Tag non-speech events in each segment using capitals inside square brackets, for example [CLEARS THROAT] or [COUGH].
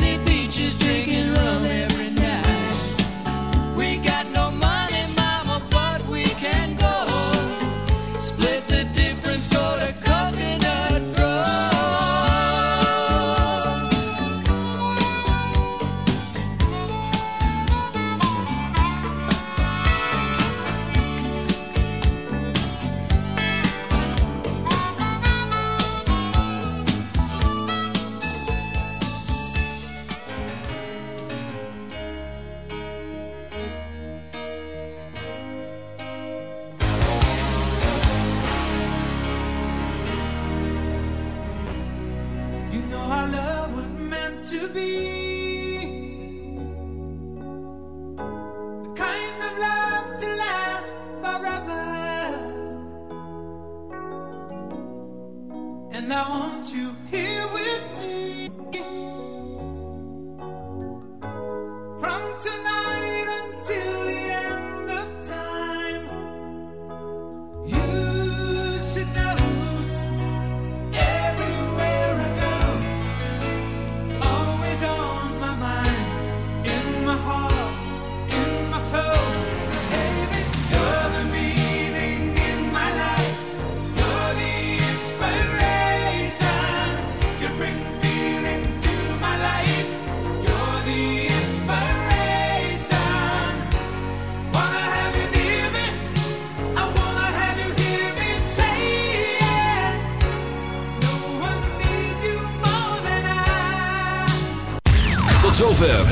many people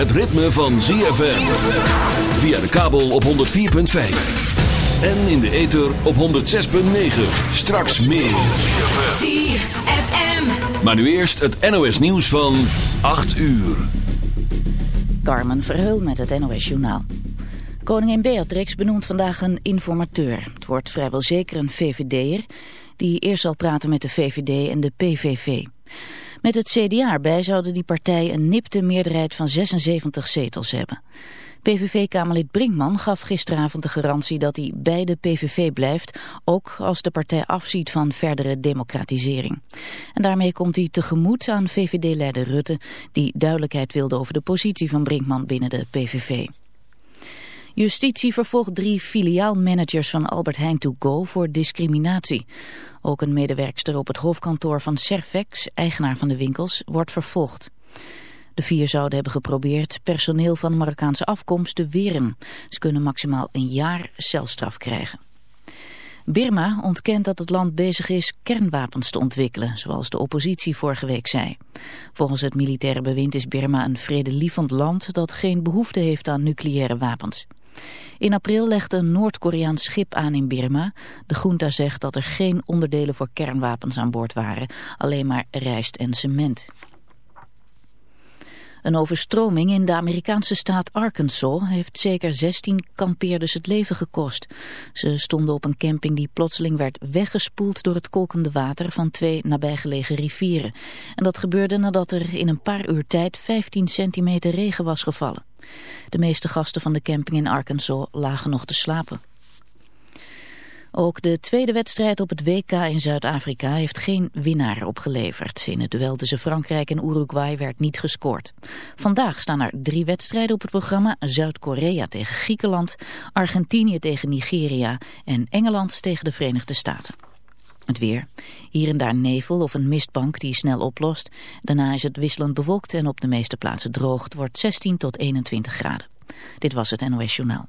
het ritme van ZFM. Via de kabel op 104.5. En in de ether op 106.9. Straks meer. ZFM. Maar nu eerst het NOS nieuws van 8 uur. Carmen Verheul met het NOS Journaal. Koningin Beatrix benoemt vandaag een informateur. Het wordt vrijwel zeker een VVD'er die eerst zal praten met de VVD en de PVV. Met het CDA erbij zouden die partijen een nipte meerderheid van 76 zetels hebben. PVV-kamerlid Brinkman gaf gisteravond de garantie dat hij bij de PVV blijft, ook als de partij afziet van verdere democratisering. En daarmee komt hij tegemoet aan VVD-leider Rutte, die duidelijkheid wilde over de positie van Brinkman binnen de PVV. Justitie vervolgt drie filiaalmanagers van Albert Heijn to go voor discriminatie. Ook een medewerkster op het hoofdkantoor van Servex, eigenaar van de winkels, wordt vervolgd. De vier zouden hebben geprobeerd personeel van Marokkaanse afkomst te weren. Ze kunnen maximaal een jaar celstraf krijgen. Birma ontkent dat het land bezig is kernwapens te ontwikkelen, zoals de oppositie vorige week zei. Volgens het militaire bewind is Birma een vredelievend land dat geen behoefte heeft aan nucleaire wapens. In april legde een Noord-Koreaans schip aan in Birma. De junta zegt dat er geen onderdelen voor kernwapens aan boord waren, alleen maar rijst en cement. Een overstroming in de Amerikaanse staat Arkansas heeft zeker 16 kampeerders het leven gekost. Ze stonden op een camping die plotseling werd weggespoeld door het kolkende water van twee nabijgelegen rivieren. En dat gebeurde nadat er in een paar uur tijd 15 centimeter regen was gevallen. De meeste gasten van de camping in Arkansas lagen nog te slapen. Ook de tweede wedstrijd op het WK in Zuid-Afrika heeft geen winnaar opgeleverd. In het duel tussen Frankrijk en Uruguay werd niet gescoord. Vandaag staan er drie wedstrijden op het programma. Zuid-Korea tegen Griekenland, Argentinië tegen Nigeria en Engeland tegen de Verenigde Staten. Het weer. Hier en daar nevel of een mistbank die snel oplost. Daarna is het wisselend bewolkt en op de meeste plaatsen droog. Het wordt 16 tot 21 graden. Dit was het NOS Journaal.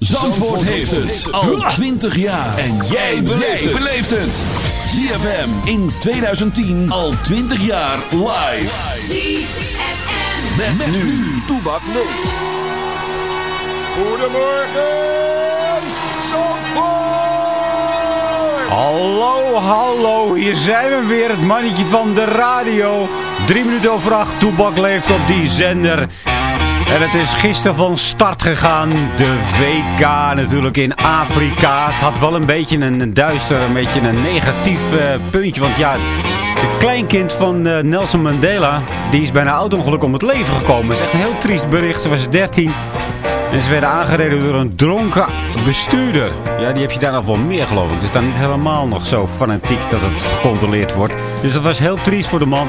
Zandvoort heeft het al 20 jaar. En jij beleeft het. ZFM in 2010 al 20 jaar live. ZFM. Met, met nu. Toebak leeft. Hallo, hallo, hier zijn we weer, het mannetje van de radio. Drie minuten over acht, Toebak leeft op die zender. En het is gisteren van start gegaan, de WK natuurlijk in Afrika. Het had wel een beetje een duister, een beetje een negatief eh, puntje. Want ja, het kleinkind van eh, Nelson Mandela, die is bij een auto-ongeluk om het leven gekomen. Dat is echt een heel triest bericht, ze was 13... En ze werden aangereden door een dronken bestuurder. Ja, die heb je daar nog wel meer geloof ik. Het is dan niet helemaal nog zo fanatiek dat het gecontroleerd wordt. Dus dat was heel triest voor de man.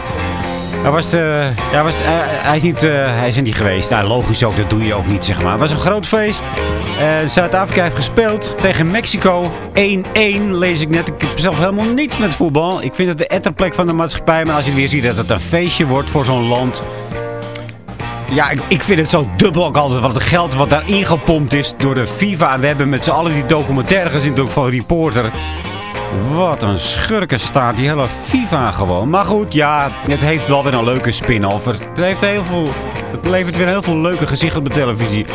Hij, was, eh, ja, was, eh, hij, is niet, eh, hij is er niet geweest. Nou, logisch ook, dat doe je ook niet, zeg maar. Het was een groot feest. Zuid-Afrika heeft gespeeld tegen Mexico. 1-1 lees ik net. Ik heb zelf helemaal niets met voetbal. Ik vind het de etterplek van de maatschappij. Maar als je weer ziet dat het een feestje wordt voor zo'n land... Ja, ik, ik vind het zo dubbel ook altijd. Wat het geld wat daar ingepompt is door de FIFA. En we hebben met z'n allen die documentaire gezien van Reporter. Wat een schurkenstaart, die hele FIFA gewoon. Maar goed, ja, het heeft wel weer een leuke spin-off. Het, heeft heel veel, het levert weer heel veel leuke gezichten op de televisie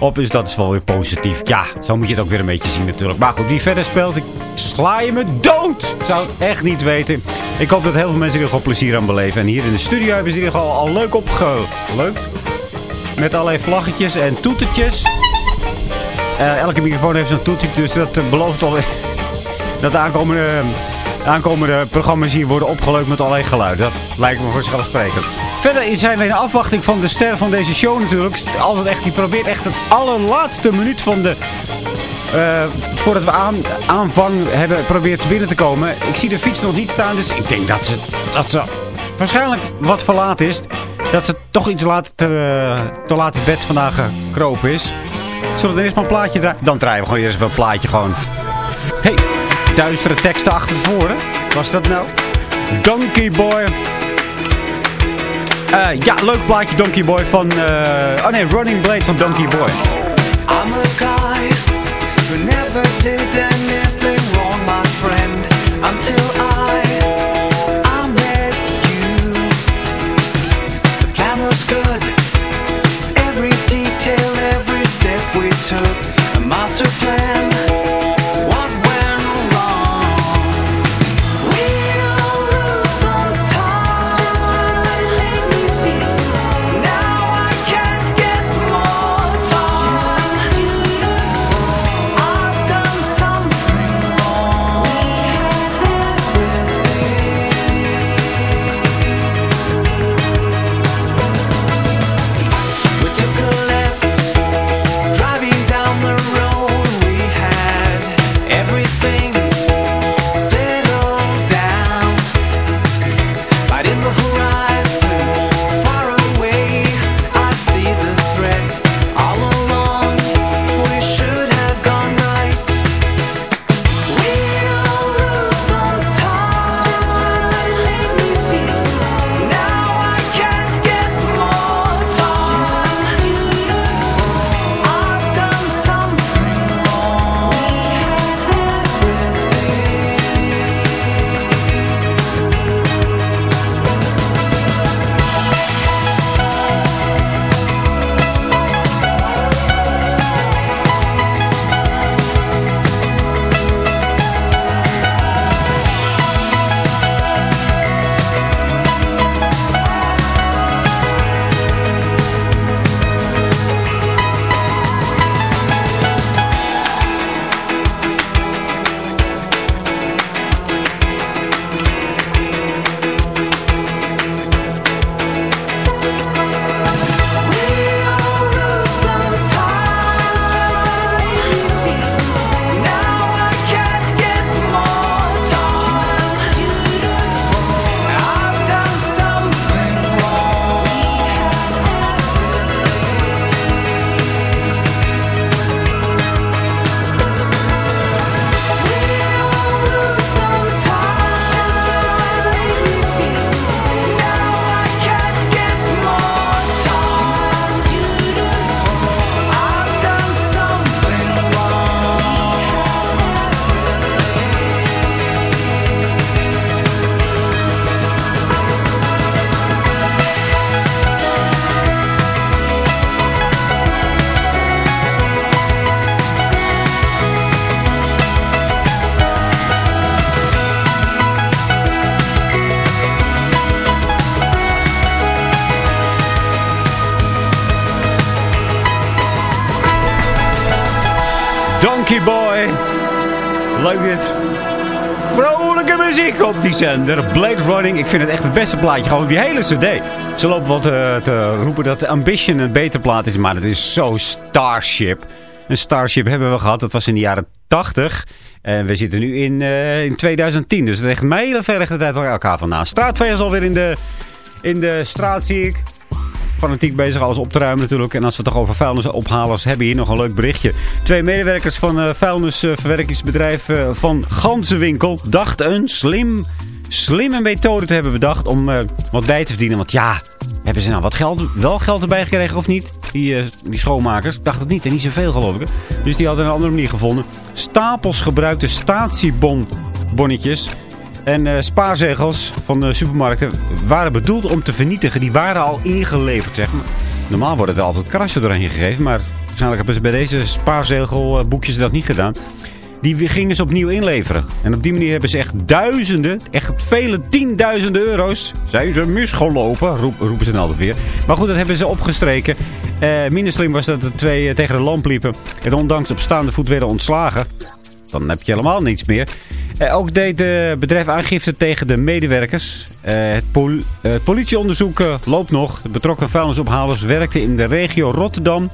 op. Dus dat is wel weer positief. Ja, zo moet je het ook weer een beetje zien natuurlijk. Maar goed, wie verder speelt, ik sla je me dood. Zou het echt niet weten. Ik hoop dat heel veel mensen er gewoon plezier aan beleven. En hier in de studio hebben ze er al, al leuk opgeleukt. Met allerlei vlaggetjes en toetertjes. Eh, elke microfoon heeft zo'n toetje, dus dat belooft al dat de aankomende, aankomende programma's hier worden opgeleukt met allerlei geluiden. Dat lijkt me vanzelfsprekend. Verder zijn we in afwachting van de ster van deze show natuurlijk. Altijd echt, die probeert echt het allerlaatste minuut van de... eh, voordat we aan, aanvang hebben, probeert binnen te komen. Ik zie de fiets nog niet staan, dus ik denk dat ze, dat ze waarschijnlijk wat verlaat is. Dat ze toch iets laat te, te laat in bed vandaag gekropen is. Zullen we er eerst maar een plaatje draaien? Dan draaien we gewoon eerst een plaatje gewoon. Hey, duistere teksten achter tevoren. Was dat nou? Donkey Boy. Eh, ja, leuk plaatje Donkey Boy van... eh, oh nee, Running Blade van Donkey Boy. I'm a guy never did zender. Blade Running. Ik vind het echt het beste plaatje. Gewoon op die hele cd. Ze lopen wat te roepen dat Ambition een beter plaat is. Maar het is zo Starship. Een Starship hebben we gehad. Dat was in de jaren 80. En we zitten nu in, eh, in 2010. Dus het is een hele verre tijd van elkaar vandaan. Straatvegers alweer in de, in de straat zie ik fanatiek bezig alles op te ruimen natuurlijk. En als we het toch over vuilnisophalers hebben, hier nog een leuk berichtje. Twee medewerkers van uh, vuilnisverwerkingsbedrijf uh, van Ganzenwinkel dachten een slim, slimme methode te hebben bedacht om wat bij te verdienen. Want ja, hebben ze nou wat geld, wel geld erbij gekregen of niet? Die, die schoonmakers. Ik dacht het niet en niet zoveel geloof ik. Dus die hadden een andere manier gevonden. Stapels gebruikte statiebonnetjes en uh, spaarzegels van de supermarkten waren bedoeld om te vernietigen. Die waren al ingeleverd, zeg maar. Normaal worden er altijd krassen doorheen gegeven. Maar waarschijnlijk hebben ze bij deze spaarzegelboekjes dat niet gedaan. Die gingen ze opnieuw inleveren. En op die manier hebben ze echt duizenden, echt vele tienduizenden euro's... zijn ze misgelopen, roep, roepen ze dan altijd weer. Maar goed, dat hebben ze opgestreken. Uh, minder slim was dat de twee uh, tegen de lamp liepen. En ondanks op staande voet werden ontslagen. Dan heb je helemaal niets meer. Uh, ook deed het bedrijf aangifte tegen de medewerkers. Het, pol het, politieonderzoek loopt nog. De betrokken vuilnisophalers werkten in de regio Rotterdam...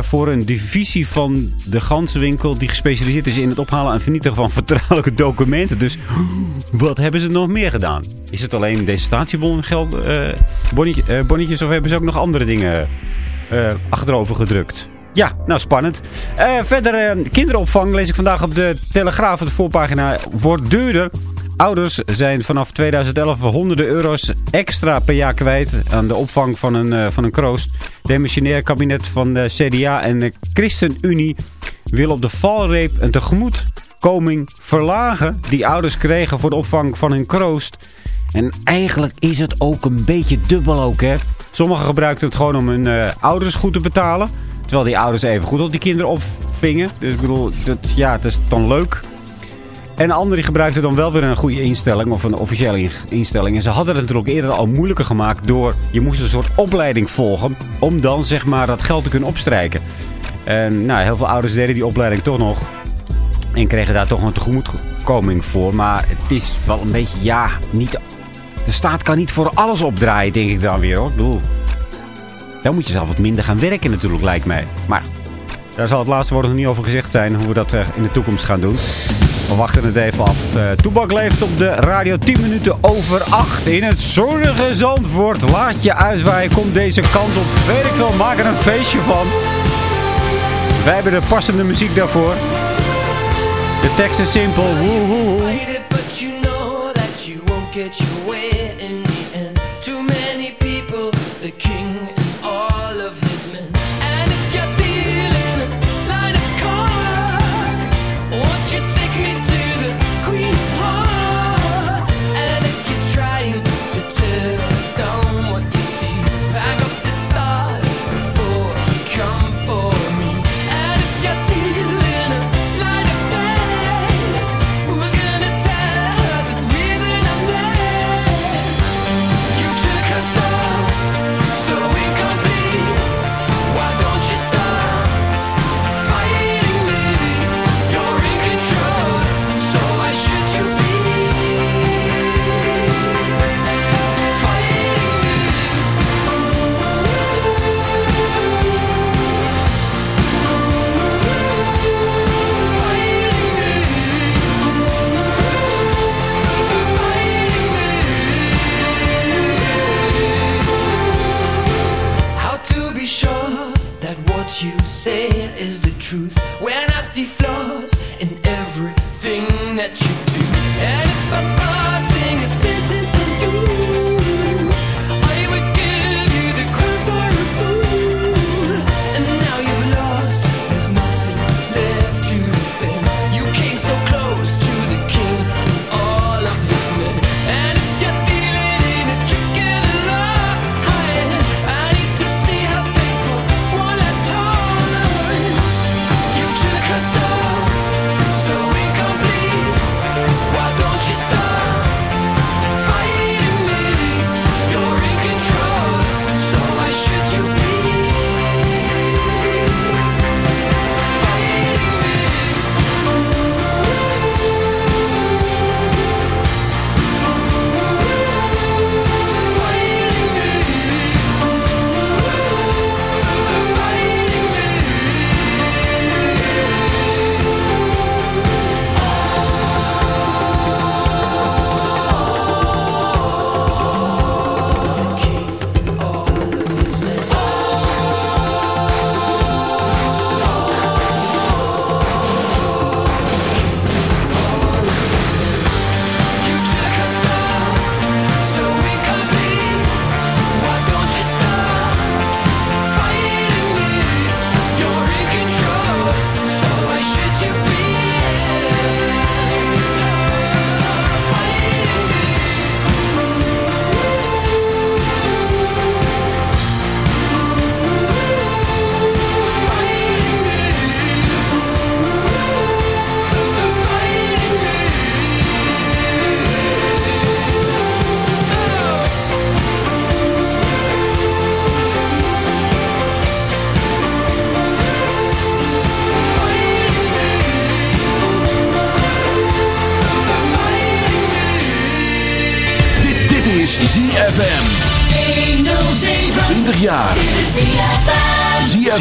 voor een divisie van de ganzenwinkel die gespecialiseerd is in het ophalen en vernietigen van vertrouwelijke documenten. Dus [GASPS] wat hebben ze nog meer gedaan? Is het alleen deze statiebonnetjes of hebben ze ook nog andere dingen achterover gedrukt? Ja, nou spannend. Uh, verder, uh, kinderopvang lees ik vandaag op de Telegraaf op de voorpagina. Wordt duurder. Ouders zijn vanaf 2011 honderden euro's extra per jaar kwijt aan de opvang van een, uh, van een kroost. Demissionair kabinet van de CDA en de ChristenUnie wil op de valreep een tegemoetkoming verlagen die ouders kregen voor de opvang van hun kroost. En eigenlijk is het ook een beetje dubbel ook, hè. Sommigen gebruikten het gewoon om hun ouders goed te betalen. Terwijl die ouders even goed op die kinderen opvingen. Dus ik bedoel, dat, ja, het is dan leuk. En anderen gebruikten dan wel weer een goede instelling of een officiële instelling. En ze hadden het natuurlijk eerder al moeilijker gemaakt door... je moest een soort opleiding volgen om dan zeg maar dat geld te kunnen opstrijken. En nou, heel veel ouders deden die opleiding toch nog. En kregen daar toch een tegemoetkoming voor. Maar het is wel een beetje, ja, niet... De staat kan niet voor alles opdraaien, denk ik dan weer hoor. Ik bedoel, dan moet je zelf wat minder gaan werken natuurlijk, lijkt mij. Maar daar zal het laatste woord nog niet over gezegd zijn hoe we dat in de toekomst gaan doen. We wachten het even af. Uh, Toebak leeft op de radio 10 minuten over 8 in het zonnige Zandvoort. Laat je uitwaaien, kom deze kant op. Weet ik wel, maak er een feestje van. Wij hebben de passende muziek daarvoor. De tekst is simpel. Woehoe.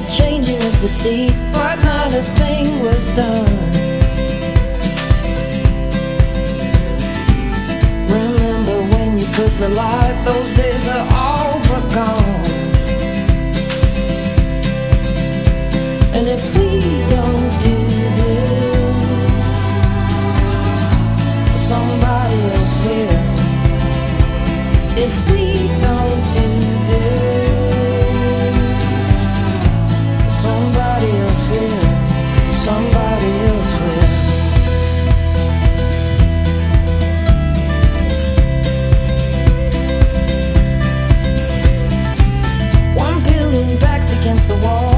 The changing of the sea, but not a thing was done. Remember when you could rely, those days are all but gone. And if we don't do this, somebody else will. If we don't wall.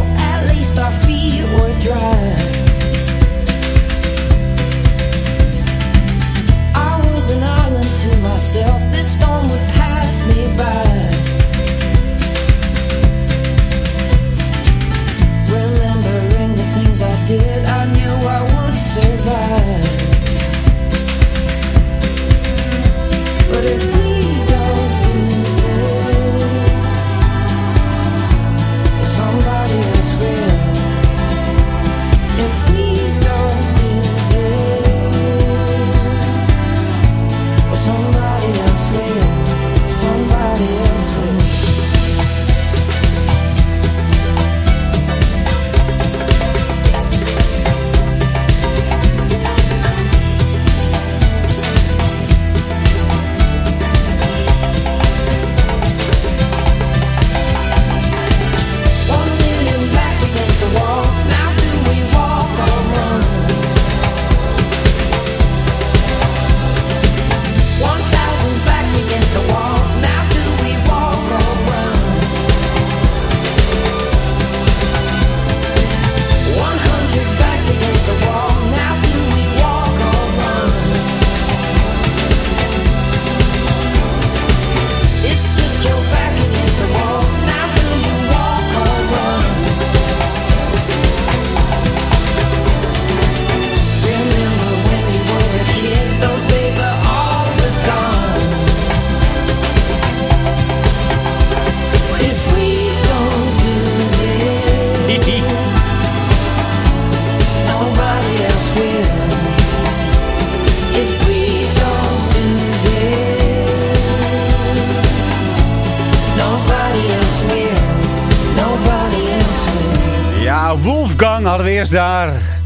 Eerst daar.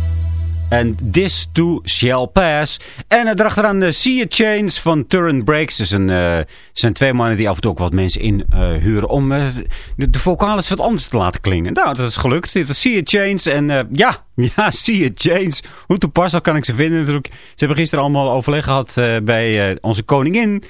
En This Too Shall Pass. En uh, erachteraan de Sea Chains van Turn Breaks. Dus een, eh, zijn twee mannen die af en toe ook wat mensen inhuren huren om eh, de, de wat anders te laten klinken. Nou, dat is gelukt. Dit was Sea Chains. En eh, ja, [LAUGHS] ja, Sea Chains. Hoe toepasselijk kan ik ze vinden natuurlijk. Ze hebben gisteren allemaal overleg gehad eh, bij eh, onze koningin.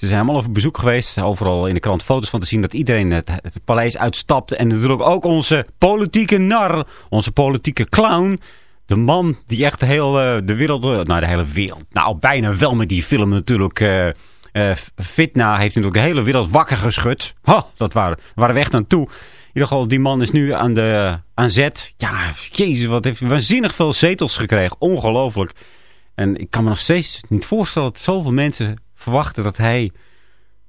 Ze zijn allemaal op bezoek geweest. Overal in de krant foto's van te zien dat iedereen het, paleis uitstapte. En natuurlijk ook onze politieke nar. Onze politieke clown. De man die echt heel eh, de wereld... eh, nou, de hele wereld. Nou, bijna wel met die film natuurlijk... eh, Fitna heeft natuurlijk de hele wereld wakker geschud. Ha, dat waren, waren we echt aan toe. In ieder geval, die man is nu aan, de, aan zet. Ja, jezus, wat heeft hij waanzinnig veel zetels gekregen. Ongelooflijk. En ik kan me nog steeds niet voorstellen dat zoveel mensen verwachten dat hij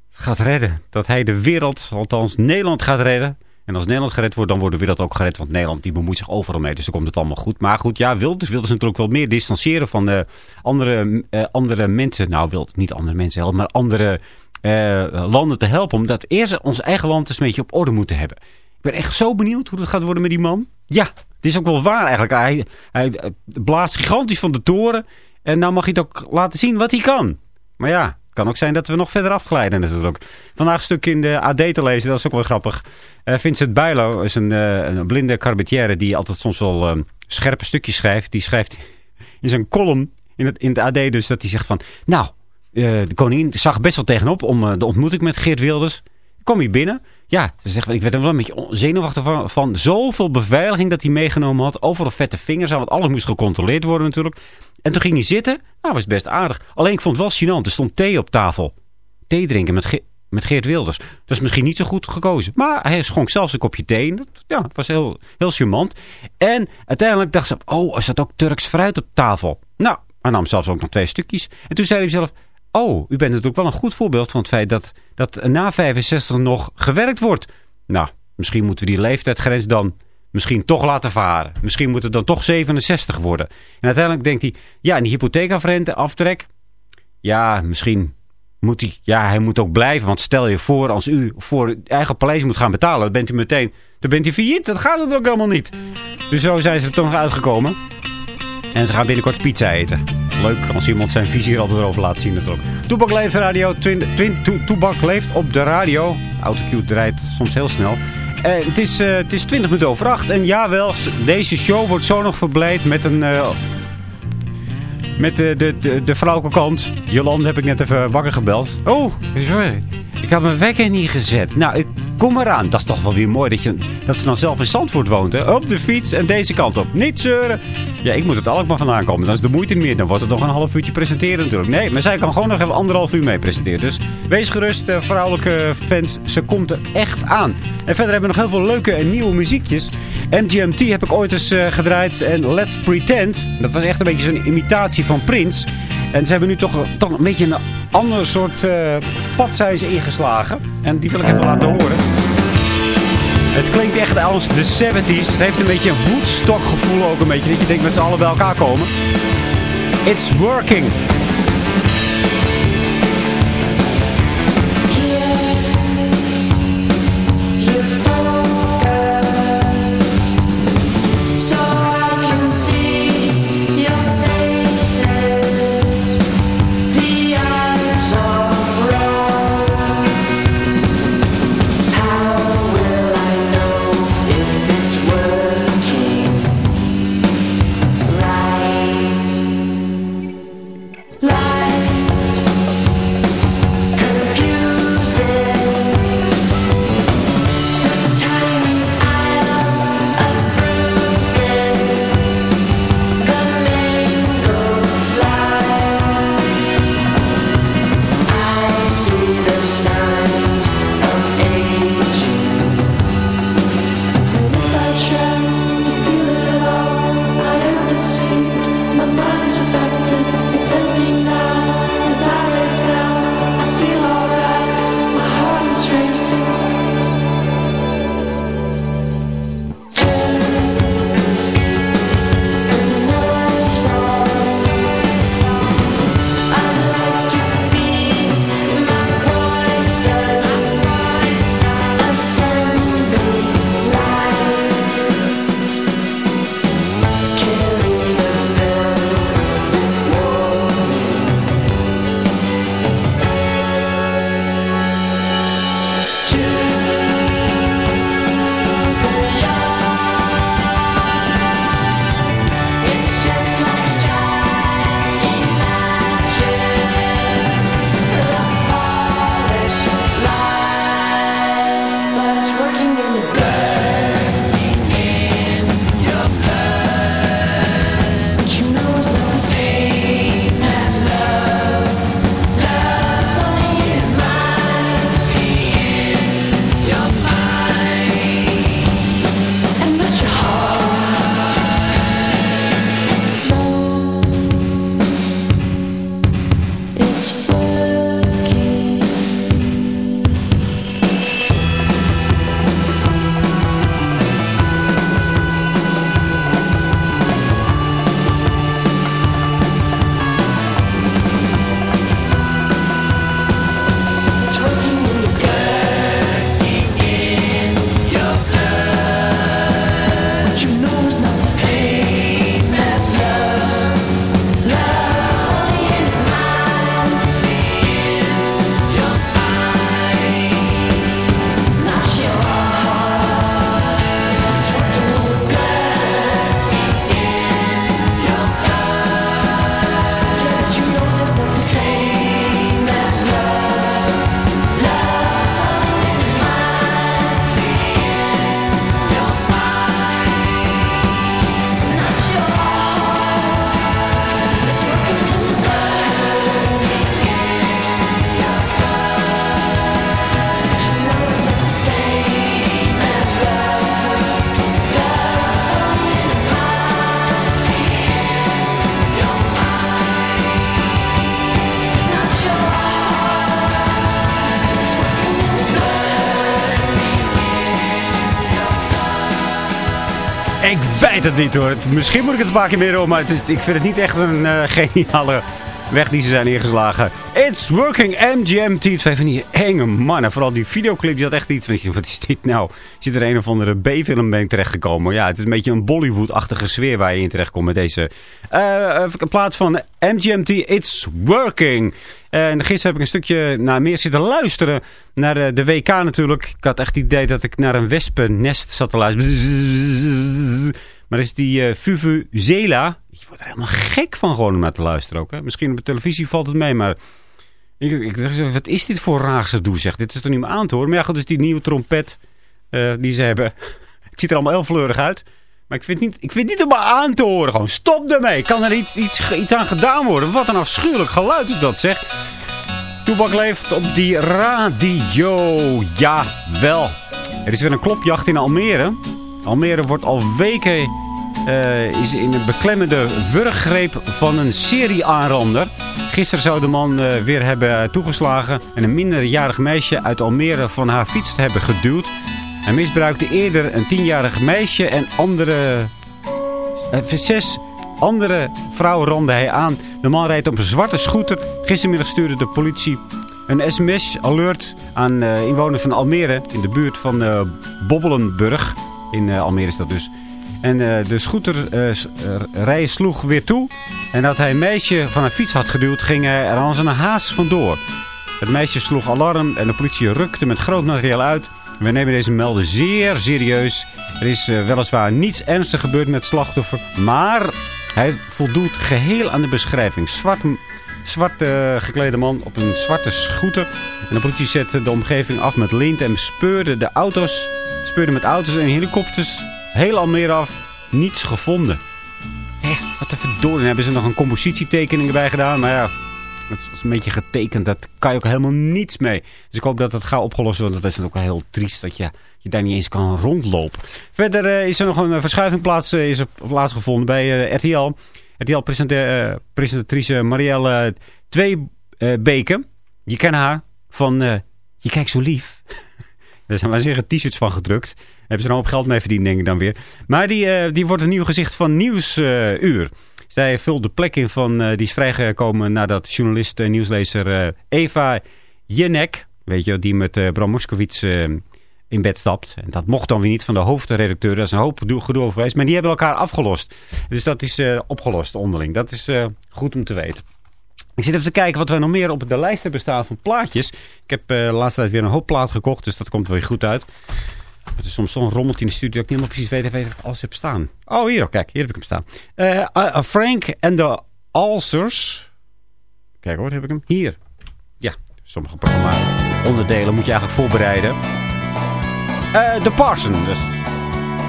gaat redden. Dat hij de wereld, althans Nederland, gaat redden. En als Nederland gered wordt, dan wordt de wereld ook gered. Want Nederland die bemoeit zich overal mee. Dus dan komt het allemaal goed. Maar goed, ja, Wilders wil dus natuurlijk wel meer distancieren van eh, andere, eh, andere mensen. Nou, wil niet andere mensen helpen, maar andere eh, landen te helpen. Omdat eerst ons eigen land eens een beetje op orde moeten hebben. Ik ben echt zo benieuwd hoe het gaat worden met die man. Ja, het is ook wel waar eigenlijk. Hij, hij blaast gigantisch van de toren. En nou mag hij het ook laten zien wat hij kan. Maar ja, kan ook zijn dat we nog verder afglijden natuurlijk. Vandaag een stuk in de AD te lezen, dat is ook wel grappig. Eh, Vincent Bijlo is een, eh, een blinde cabaretier die altijd soms wel eh, scherpe stukjes schrijft. Die schrijft in zijn column in het, in het AD dus dat hij zegt van... Nou, de koningin zag best wel tegenop om de ontmoeting met Geert Wilders. Kom hier binnen. Ja, ze zegt, ik werd er wel een beetje zenuwachtig van, van zoveel beveiliging dat hij meegenomen had. Overal vette vingers aan, want alles moest gecontroleerd worden natuurlijk. En toen ging hij zitten. Nou, was best aardig. Alleen ik vond het wel gênant. Er stond thee op tafel. Thee drinken met, met Geert Wilders. Dat is misschien niet zo goed gekozen. Maar hij schonk zelfs een kopje thee. Dat, ja, was heel, heel charmant. En uiteindelijk dacht ze, oh, er zat ook Turks fruit op tafel. Nou, hij nam zelfs ook nog twee stukjes. En toen zei hij zelf, oh, u bent natuurlijk wel een goed voorbeeld van het feit dat, dat na 65 nog gewerkt wordt. Nou, misschien moeten we die leeftijdsgrens dan misschien toch laten varen. Misschien moet het dan toch 67 worden. En uiteindelijk denkt hij, ja, en die hypotheekrente aftrek. Ja, misschien moet hij, ja, hij moet ook blijven. Want stel je voor, als u voor uw eigen paleis moet gaan betalen, dan bent u meteen, dan bent u failliet. Dat gaat het ook helemaal niet. Dus zo zijn ze er toch uitgekomen. En ze gaan binnenkort pizza eten. Leuk als iemand zijn visie er altijd erover laat zien natuurlijk. Toebak leeft radio. Twin, twin, to, Toebak leeft op de radio. Autocue draait soms heel snel. Eh, het, is, eh, het is 20 minuten over 8. En jawel, deze show wordt zo nog verbleid met een... eh, met de, de, de, de vrouwelijke kant. Jolande heb ik net even wakker gebeld. Oh, sorry. Ik had mijn wekker niet gezet. Nou, ik kom eraan. Dat is toch wel weer mooi dat, je, dat ze dan zelf in Zandvoort woont. Hè? Op de fiets en deze kant op. Niet zeuren. Ja, ik moet het Alkmaar vandaan komen. Dan is de moeite niet meer. Dan wordt het nog een half uurtje presenteren natuurlijk. Nee, maar zij kan gewoon nog even anderhalf uur mee presenteren. Dus wees gerust, eh, vrouwelijke fans. Ze komt er echt aan. En verder hebben we nog heel veel leuke en nieuwe muziekjes. MGMT heb ik ooit eens eh, gedraaid. En Let's Pretend. Dat was echt een beetje zo'n imitatie van Prince. En ze hebben nu toch, toch een beetje een ander soort pad zijn ze ingeslagen. En die wil ik even laten horen. Het klinkt echt als de 70s. Het heeft een beetje een Woodstock gevoel ook een beetje. Dat je denkt met z'n allen bij elkaar komen. It's working. Het niet hoor. Misschien moet ik het een paar keer meer doen, maar ik vind het niet echt een eh, [LAUGHS] geniale weg die ze zijn ingeslagen. It's working MGMT. Twee van die enge mannen. Vooral die videoclip, die had echt iets. Weet je, [LAUGHS] wat is dit nou? Zit er een of andere B-film mee terechtgekomen? Ja, het is een beetje een Bollywood-achtige sfeer waar je in terechtkomt met deze eh in plaats van MGMT. It's working. En gisteren heb ik een stukje naar meer zitten luisteren. Naar de, de WK natuurlijk. Ik had echt het idee dat ik naar een wespennest zat te luisteren. Maar is die eh Vuvuzela. Je wordt er helemaal gek van gewoon om naar te luisteren ook. Hè? Misschien op de televisie valt het mee, maar... Ik, ik dacht, wat is dit voor raagse doe, zeg. Dit is toch niet meer aan te horen? Maar ja, goed, dus die nieuwe trompet eh, die ze hebben. [LAUGHS] Het ziet er allemaal heel fleurig uit. Maar ik vind, niet, ik vind het niet maar aan te horen. Gewoon stop ermee. Kan er iets, iets, iets aan gedaan worden? Wat een afschuwelijk geluid is dat, zeg. Toebak leeft op die radio. Ja, wel. Er is weer een klopjacht in Almere. Almere wordt al weken eh, is in een beklemmende wurggreep van een serie-aanrander. Gisteren zou de man eh, weer hebben toegeslagen en een minderjarig meisje uit Almere van haar fiets hebben geduwd. Hij misbruikte eerder een tienjarig meisje en andere... eh, zes andere vrouwen randde hij aan. De man reed op een zwarte scooter. Gistermiddag stuurde de politie een sms-alert aan inwoners van Almere... in de buurt van Bobbelenburg. In eh, Almere is dat dus. En eh, de scooterrij sloeg weer toe. En dat hij een meisje van haar fiets had geduwd... ging hij er als een haas vandoor. Het meisje sloeg alarm en de politie rukte met groot materiaal uit. We nemen deze melden zeer serieus. Er is eh, weliswaar niets ernstigs gebeurd met het slachtoffer. Maar hij voldoet geheel aan de beschrijving. Zwart, zwart eh, geklede man op een zwarte scooter. En de politie zette de omgeving af met lint en speurde de auto's. Speurde met auto's en helikopters heel Almere af. Niets gevonden. Hé, wat een verdorie. Hebben ze nog een compositietekening erbij gedaan. Maar ja, het is een beetje getekend. Dat kan je ook helemaal niets mee. Dus ik hoop dat het gaat opgelost worden. Dat is ook heel triest dat je, je daar niet eens kan rondlopen. Verder eh, is er nog een eh, verschuiving plaats, eh, is er plaatsgevonden bij eh, RTL. RTL-presentatrice Marielle Tweebeke. Je kent haar van Je kijkt zo lief. Daar zijn waanzinnige t-shirts van gedrukt. Daar hebben ze er een hoop geld mee verdiend, denk ik dan weer. Maar die, eh, die wordt een nieuw gezicht van Nieuwsuur. Zij vult de plek in van, eh, die is vrijgekomen nadat journalist en nieuwslezer eh, Eva Jenek, weet je, die met eh, Bram Moskowitz in bed stapt. En dat mocht dan weer niet van de hoofdredacteur. Dat is een hoop gedoe geweest. Maar die hebben elkaar afgelost. Dus dat is opgelost onderling. Dat is goed om te weten. Ik zit even te kijken wat we nog meer op de lijst hebben staan van plaatjes. Ik heb eh, de laatste tijd weer een hoop plaat gekocht. Dus dat komt wel weer goed uit. Het is soms zo'n rommeltje in de studio dat ik niet helemaal precies weet, of alles heb staan. Oh, hier, kijk, hier heb ik hem staan. Eh, uh, Frank and the Alsers. Kijk hoor, heb ik hem? Hier. Ja, sommige programma onderdelen moet je eigenlijk voorbereiden. Eh de Parson. Dus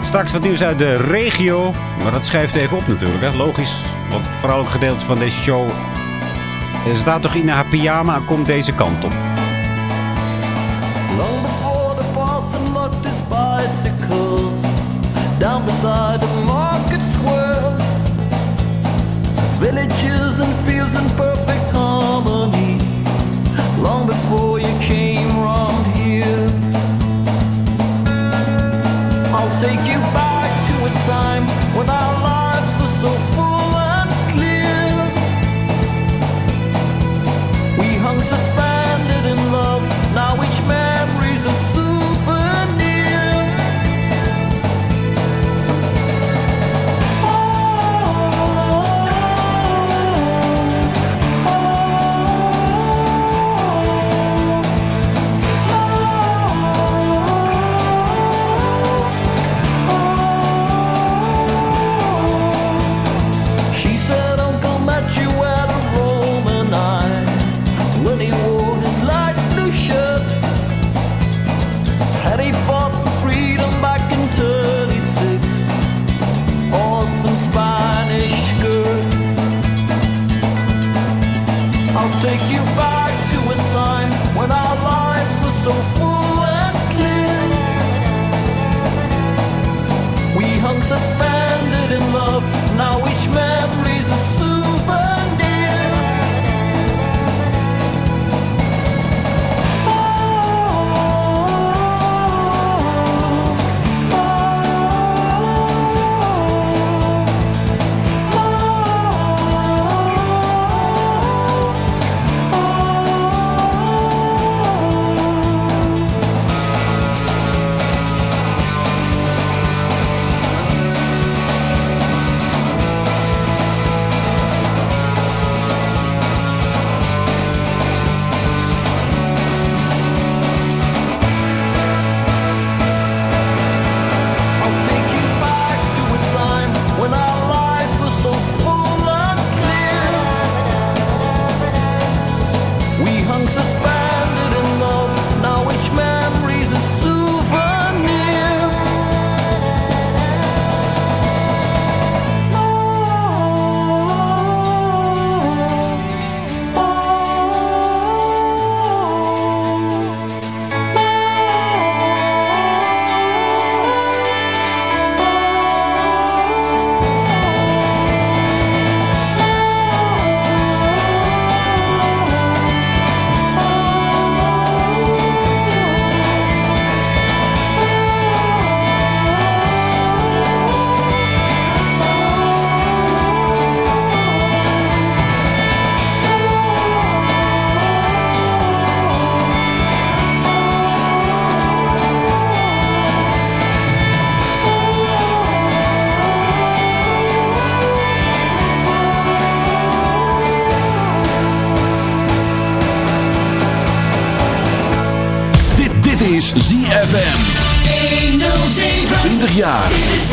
straks wat nieuws uit de regio. Maar dat schrijft even op natuurlijk, hè. logisch. Want vooral ook gedeelte van deze show... Er staat toch in haar pyjama en komt deze kant op. Long before the parson locked his bicycle down beside the market square, villages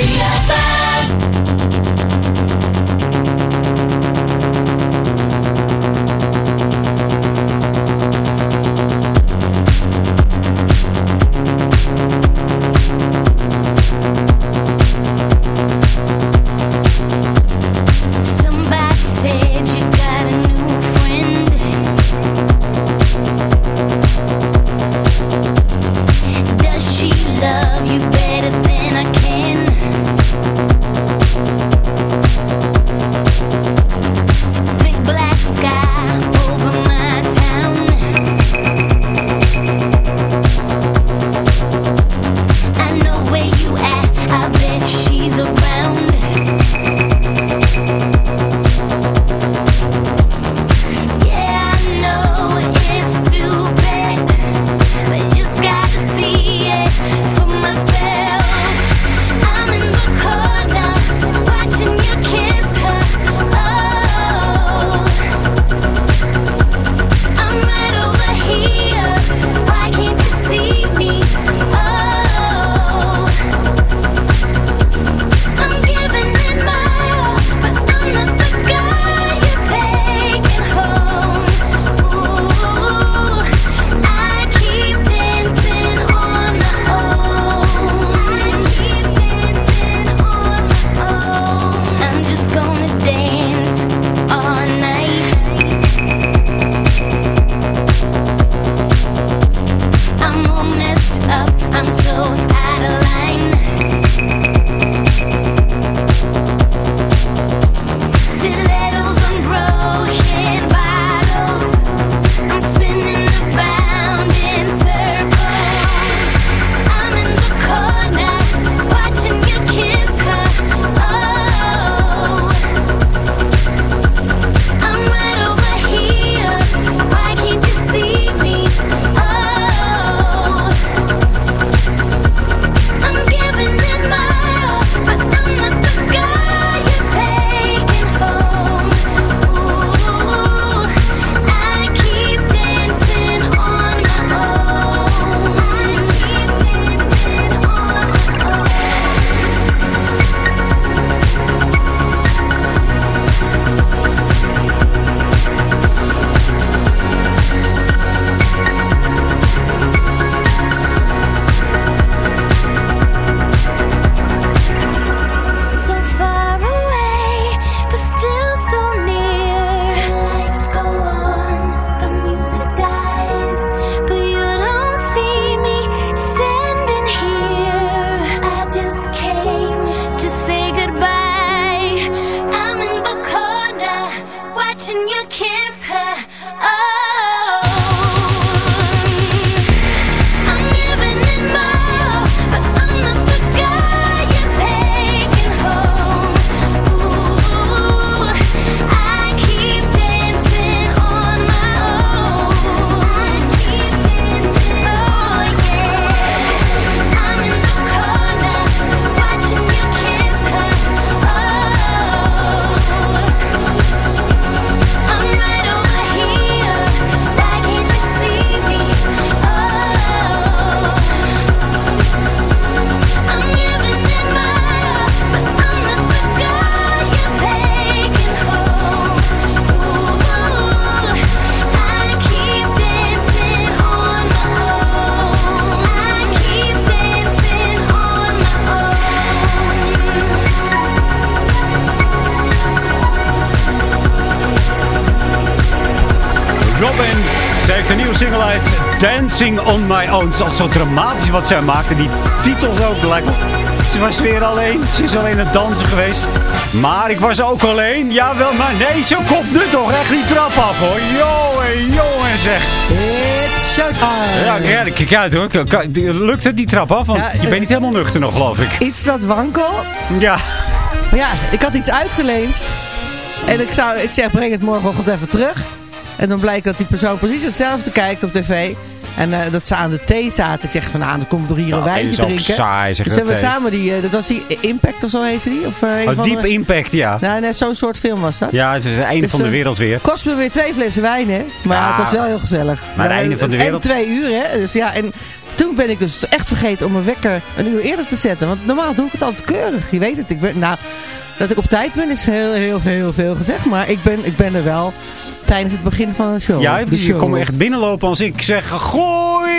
jaar. Somebody single uit. Dancing on my own. Het is al zo dramatisch wat zij maakte. Die titels ook gelijk. Ze was weer alleen. Ze is alleen aan het dansen geweest. Maar ik was ook alleen. Jawel, maar nee, ze komt nu toch echt die trap af hoor. Jongen, jongen zeg. It's showtime. Ja, ja, kijk uit hoor. Lukt het die trap af? Want Ja, je eh, bent niet helemaal nuchter nog geloof ik. Iets dat wankel. Ja. Maar ja, ik had iets uitgeleend. En ik, zou, ik zeg, breng het morgenochtend even terug. En dan blijkt dat die persoon precies hetzelfde kijkt op tv. En eh, dat ze aan de thee zaten. Ik zeg van, nou, dan komt toch hier een Dat wijntje drinken. saai, zeg dus dat hebben we samen die, eh, dat was die Impact of zo heette die? Of, een Oh, Deep de- Impact, ja. Nee, nee, zo'n soort film was dat. Ja, het is het einde Dus, van de wereld weer. Kost me weer twee flessen wijn, hè. Maar Ja. het was wel heel gezellig. Maar het einde van de wereld- En twee uur, hè. Dus ja, en toen ben ik dus echt vergeten om mijn wekker een uur eerder te zetten. Want normaal doe ik het altijd keurig. Je weet het. Ik ben, nou, dat ik op tijd ben is heel, heel, heel veel gezegd. Maar ik ben, ik ben er wel tijdens het begin van de show. Ja, de je komt echt binnenlopen als ik zeg gooi.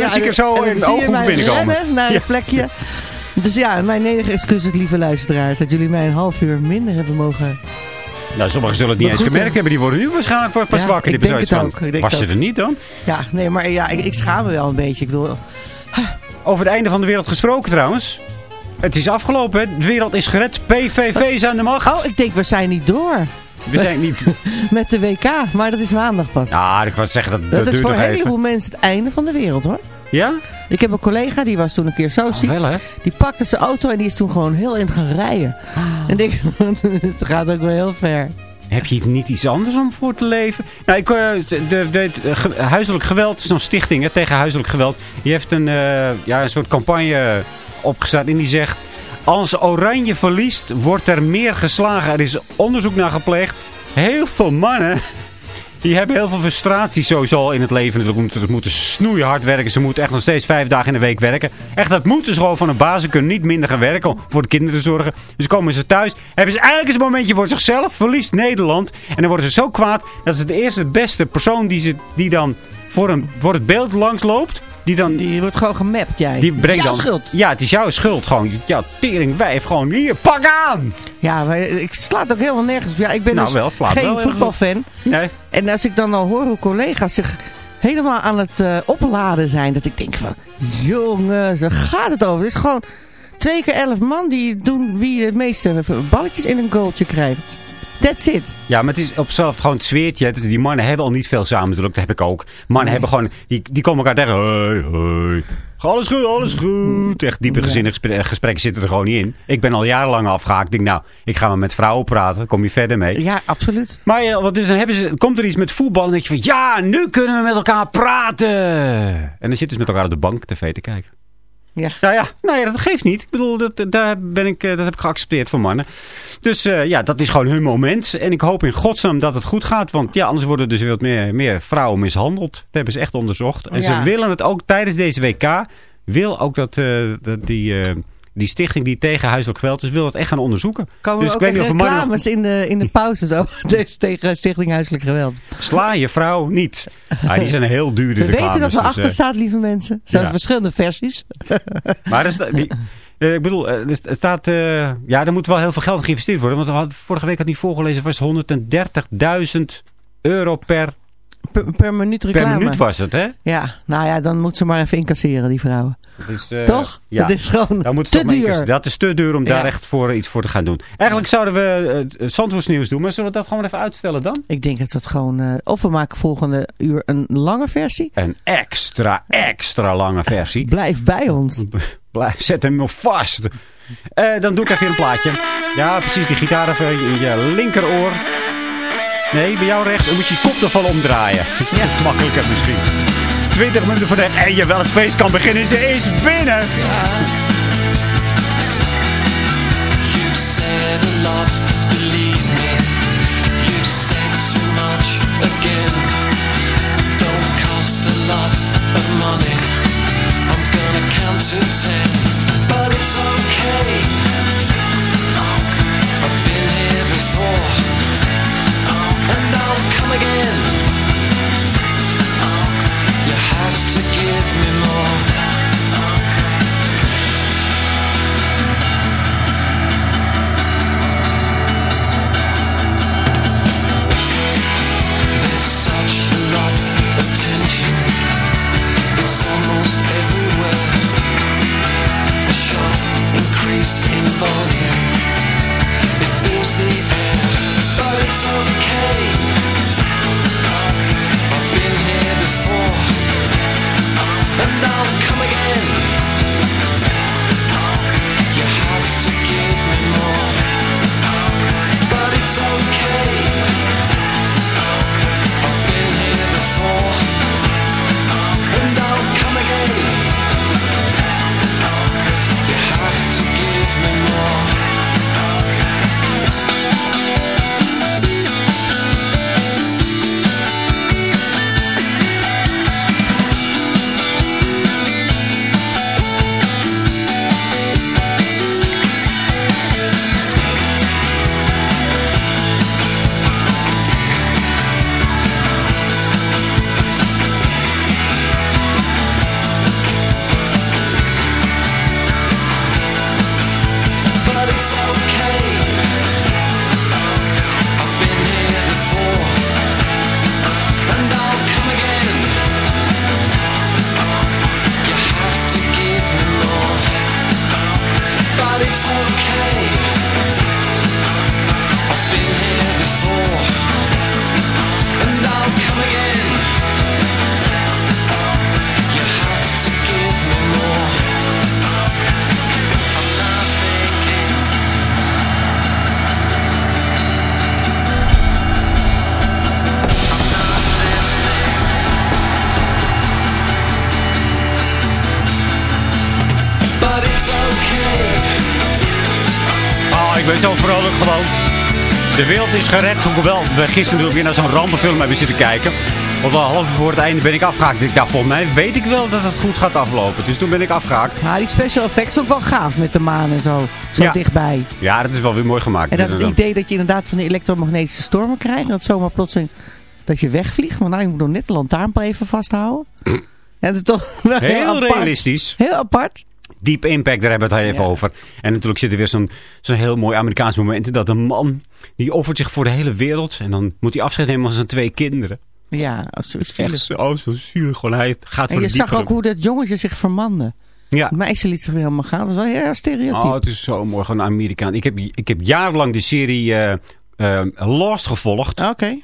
dan zie ik er zo en in binnenkomen. rennen naar het plekje. Dus ja, mijn enige excuses, lieve luisteraars, dat jullie mij een half uur minder hebben mogen... Nou, sommigen zullen het niet eens gemerkt hebben. Die worden nu waarschijnlijk pas Ja, wakker. ik denk het ook. Ik denk Was je er niet dan? Ja, nee, maar ja, ik, ik schaam me wel een beetje. Ik bedoel, Over het einde van de wereld gesproken trouwens. Het is afgelopen, hè. De wereld is gered. PVV is aan de macht. oh, ik denk, we zijn niet door We zijn niet... [LAUGHS] met de WK, maar dat is maandag pas. Nou, ik wou zeggen, dat, dat, dat is voor een heleboel mensen het einde van de wereld, hoor. Ja? Ik heb een collega, die was toen een keer zo ziek. wel, hè? Die pakte zijn auto en die is toen gewoon heel in het gaan rijden. En ik denk, [LAUGHS] het gaat ook wel heel ver. Heb je niet iets anders om voor te leven? Nou, ik, eh, de, de, huiselijk geweld, zo'n stichting hè, tegen huiselijk geweld. Die heeft een, eh, ja, een soort campagne opgestart en die zegt... Als Oranje verliest, wordt er meer geslagen. Er is onderzoek naar gepleegd. Heel veel mannen... Die hebben heel veel frustratie sowieso in het leven. Ze moeten, moeten snoeihard werken. Ze moeten echt nog steeds vijf dagen in de week werken. Echt, dat moeten ze gewoon van een baas. Ze kunnen niet minder gaan werken om voor de kinderen te zorgen. Dus komen ze thuis. Hebben ze eigenlijk eens een momentje voor zichzelf. Verliest Nederland. En dan worden ze zo kwaad. Dat ze de eerste beste persoon die, ze, die dan voor, een, voor het beeld langsloopt. Die dan... Die wordt gewoon gemapt, jij. Die brengt Jouw dan, schuld. Ja, het is jouw schuld gewoon. Ja, teringwijf. Gewoon hier, pak aan! Ja, maar ik slaat ook helemaal nergens op. Ja, ik ben Nou, dus wel, geen voetbalfan. Nee. En als ik dan al hoor hoe collega's zich helemaal aan het eh, opladen zijn. Dat ik denk van, jongens, daar gaat het over. Het is gewoon twee keer elf man die doen wie het meeste balletjes in een goaltje krijgt. That's it. Ja, maar het is op zichzelf gewoon het zweertje. Het- Die mannen hebben al niet veel samen natuurlijk. Dat heb ik ook. Mannen hebben gewoon... Die, die komen elkaar tegen. Hoi, hoi. Alles goed, alles goed. Echt diepe gezinnen gespre- gesprekken zitten er gewoon niet in. Ik ben al jarenlang afgehaakt. Ik denk, nou, ik ga maar met vrouwen praten. Kom je verder mee. Ja, absoluut. Maar ja, wat dus, dan hebben ze, komt er iets met voetbal. En denk je van, ja, nu kunnen we met elkaar praten. En dan zitten ze met elkaar op de bank tv te kijken. Ja. Nou ja, nou ja, dat geeft niet. Ik bedoel, dat, daar ben ik, eh, dat heb ik geaccepteerd van mannen. Dus eh, ja, dat is gewoon hun moment. En ik hoop in godsnaam dat het goed gaat. Want ja, anders worden dus weer wat meer, meer vrouwen mishandeld. Dat hebben ze echt onderzocht. En Ja. ze willen het ook tijdens deze WK. Wil ook dat, eh, dat die, eh, die stichting die tegen huiselijk geweld is, wil dat echt gaan onderzoeken. Komen dus ik ook weet niet echt of mannen nog- reclames in de, in de pauze zo. [LAUGHS] Dus tegen Stichting Huiselijk Geweld. Sla je vrouw niet. Ah, die zijn heel duur, We weten reclames, dat er dus, achter staat, lieve mensen. Er zijn ja. verschillende versies. Maar die, eh, ik bedoel, eh, st- er staat... eh, ja, er moet wel heel veel geld geïnvesteerd worden. Want we hadden, vorige week had ik niet voorgelezen. was 130.000 euro per, Per, per minuut per reclame. minuut was het, hè? Ja, nou ja, dan moet ze maar even incasseren, die vrouwen. Dat is, eh, Toch? Ja. Dat is gewoon Dan te duur. Dat is te duur om Ja. daar echt voor, iets voor te gaan doen. Eigenlijk zouden we uh, Zandvoortsnieuws doen. Maar zullen we dat gewoon even uitstellen dan? Ik denk dat dat gewoon... eh, of we maken volgende uur een lange versie. Een extra, extra lange versie. Blijf bij ons. [LAUGHS] Blijf, zet hem nog vast. Eh, dan doe ik even een plaatje. Ja, precies. Die gitaar even in je linkeroor. Nee, bij jou rechts. Dan moet je je koptelefoon omdraaien. [LAUGHS] Dat is makkelijker misschien. 20 minuten voor de... En je wel het feest kan beginnen. Ze is binnen. Fills the air, but it's okay. Wereld is gered. Hoewel we gisteren natuurlijk weer naar zo'n rampenfilm hebben zitten kijken. Want al half voor het einde ben ik afgehaakt. Ik dacht, ja, volgens mij weet ik wel dat het goed gaat aflopen. Dus toen ben ik afgehaakt. Maar die special effects ook wel gaaf met de maan en zo. Zo Ja. dichtbij. Ja, dat is wel weer mooi gemaakt. En dat het idee dat je inderdaad van de elektromagnetische stormen krijgt. Dat zomaar plotseling dat je wegvliegt. Want nou, je moet nog net de lantaarnpaal even vasthouden. [CLEARS THROAT] Ja, dat is toch wel heel, Heel realistisch. Heel apart. Deep Impact, daar hebben we het even over. En natuurlijk zit er weer zo'n zo'n heel mooi Amerikaans moment in. Dat een man, die offert zich voor de hele wereld. En dan moet hij afscheid nemen van zijn twee kinderen. Ja, zo Echt zielig. zo, zo zuur. Gewoon, hij gaat En je de zag ook hoe dat jongetje zich vermande. Ja. Het meisje liet zich weer helemaal gaan. Dat is wel heel stereotyp. Oh, het is zo mooi, gewoon Amerikaan. Ik heb, ik heb jarenlang de serie eh, Lost gevolgd. Oké.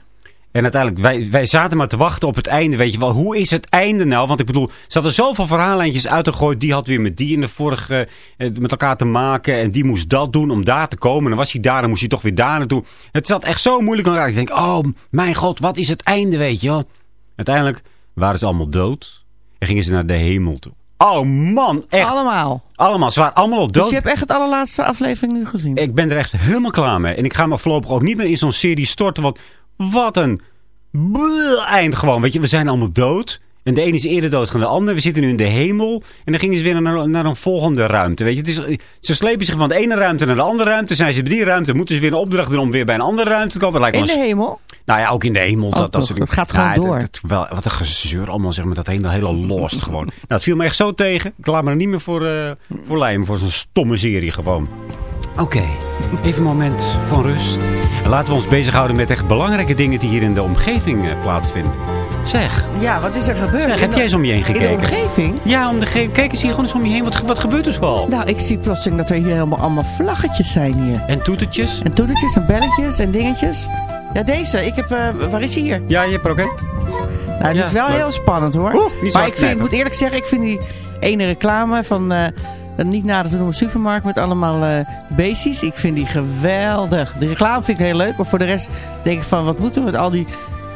En uiteindelijk, wij, wij zaten maar te wachten op het einde. Weet je wel, hoe is het einde nou? Want ik bedoel, ze hadden zoveel verhaallijntjes uitgegooid. Die had weer met die in de vorige eh, met elkaar te maken. En die moest dat doen om daar te komen. En dan was hij daar, dan moest hij toch weer daar naartoe. Het zat echt zo moeilijk aan elkaar. Ik denk, oh mijn god, wat is het einde, weet je wel? Uiteindelijk waren ze allemaal dood. En gingen ze naar de hemel toe. Oh man, echt. Allemaal. Allemaal, ze waren allemaal al dood. Dus je hebt echt het allerlaatste aflevering nu gezien. Ik ben er echt helemaal klaar mee. En ik ga me voorlopig ook niet meer in zo'n serie storten. Want wat een eind gewoon. Weet je, we zijn allemaal dood. En de ene is eerder dood dan de ander. We zitten nu in de hemel. En dan gingen ze weer naar, naar een volgende ruimte. Weet je, het is, ze slepen zich van de ene ruimte naar de andere ruimte. Zijn ze bij die ruimte, moeten ze weer een opdracht doen om weer bij een andere ruimte te komen. Lijkt In de hemel? Nou ja, ook in de hemel. Ook dat, dat, nog, soort het gaat gewoon dat- door. dat- wel, wat een gezeur allemaal, zeg maar. Dat hele, hele lost gewoon. Nou, het viel me echt zo tegen. Ik laat me er niet meer voor, eh voor lijmen. Voor zo'n stomme serie gewoon. Oké, even een moment van rust. En laten we ons bezighouden met echt belangrijke dingen die hier in de omgeving eh, plaatsvinden. Zeg, Ja, wat is er gebeurd? zeg, heb jij eens om je heen In de gekeken? omgeving? Ja, om de kijk eens hier gewoon eens om je heen. Wat, wat gebeurt er zoal? Nou, ik zie plotseling dat er hier helemaal allemaal vlaggetjes zijn hier. En toetertjes? En toetertjes en belletjes en dingetjes. Ja, deze. Ik heb, eh, waar is hij hier? Ja, je hebt er ook een. Nou, Ja, is wel heel spannend hoor. Oeh, maar ik, vind, ik moet eerlijk zeggen, ik vind die ene reclame van eh, een niet nader te noemen supermarkt met allemaal eh beestjes. Ik vind die geweldig. De reclame vind ik heel leuk, maar voor de rest denk ik van wat moeten we met al die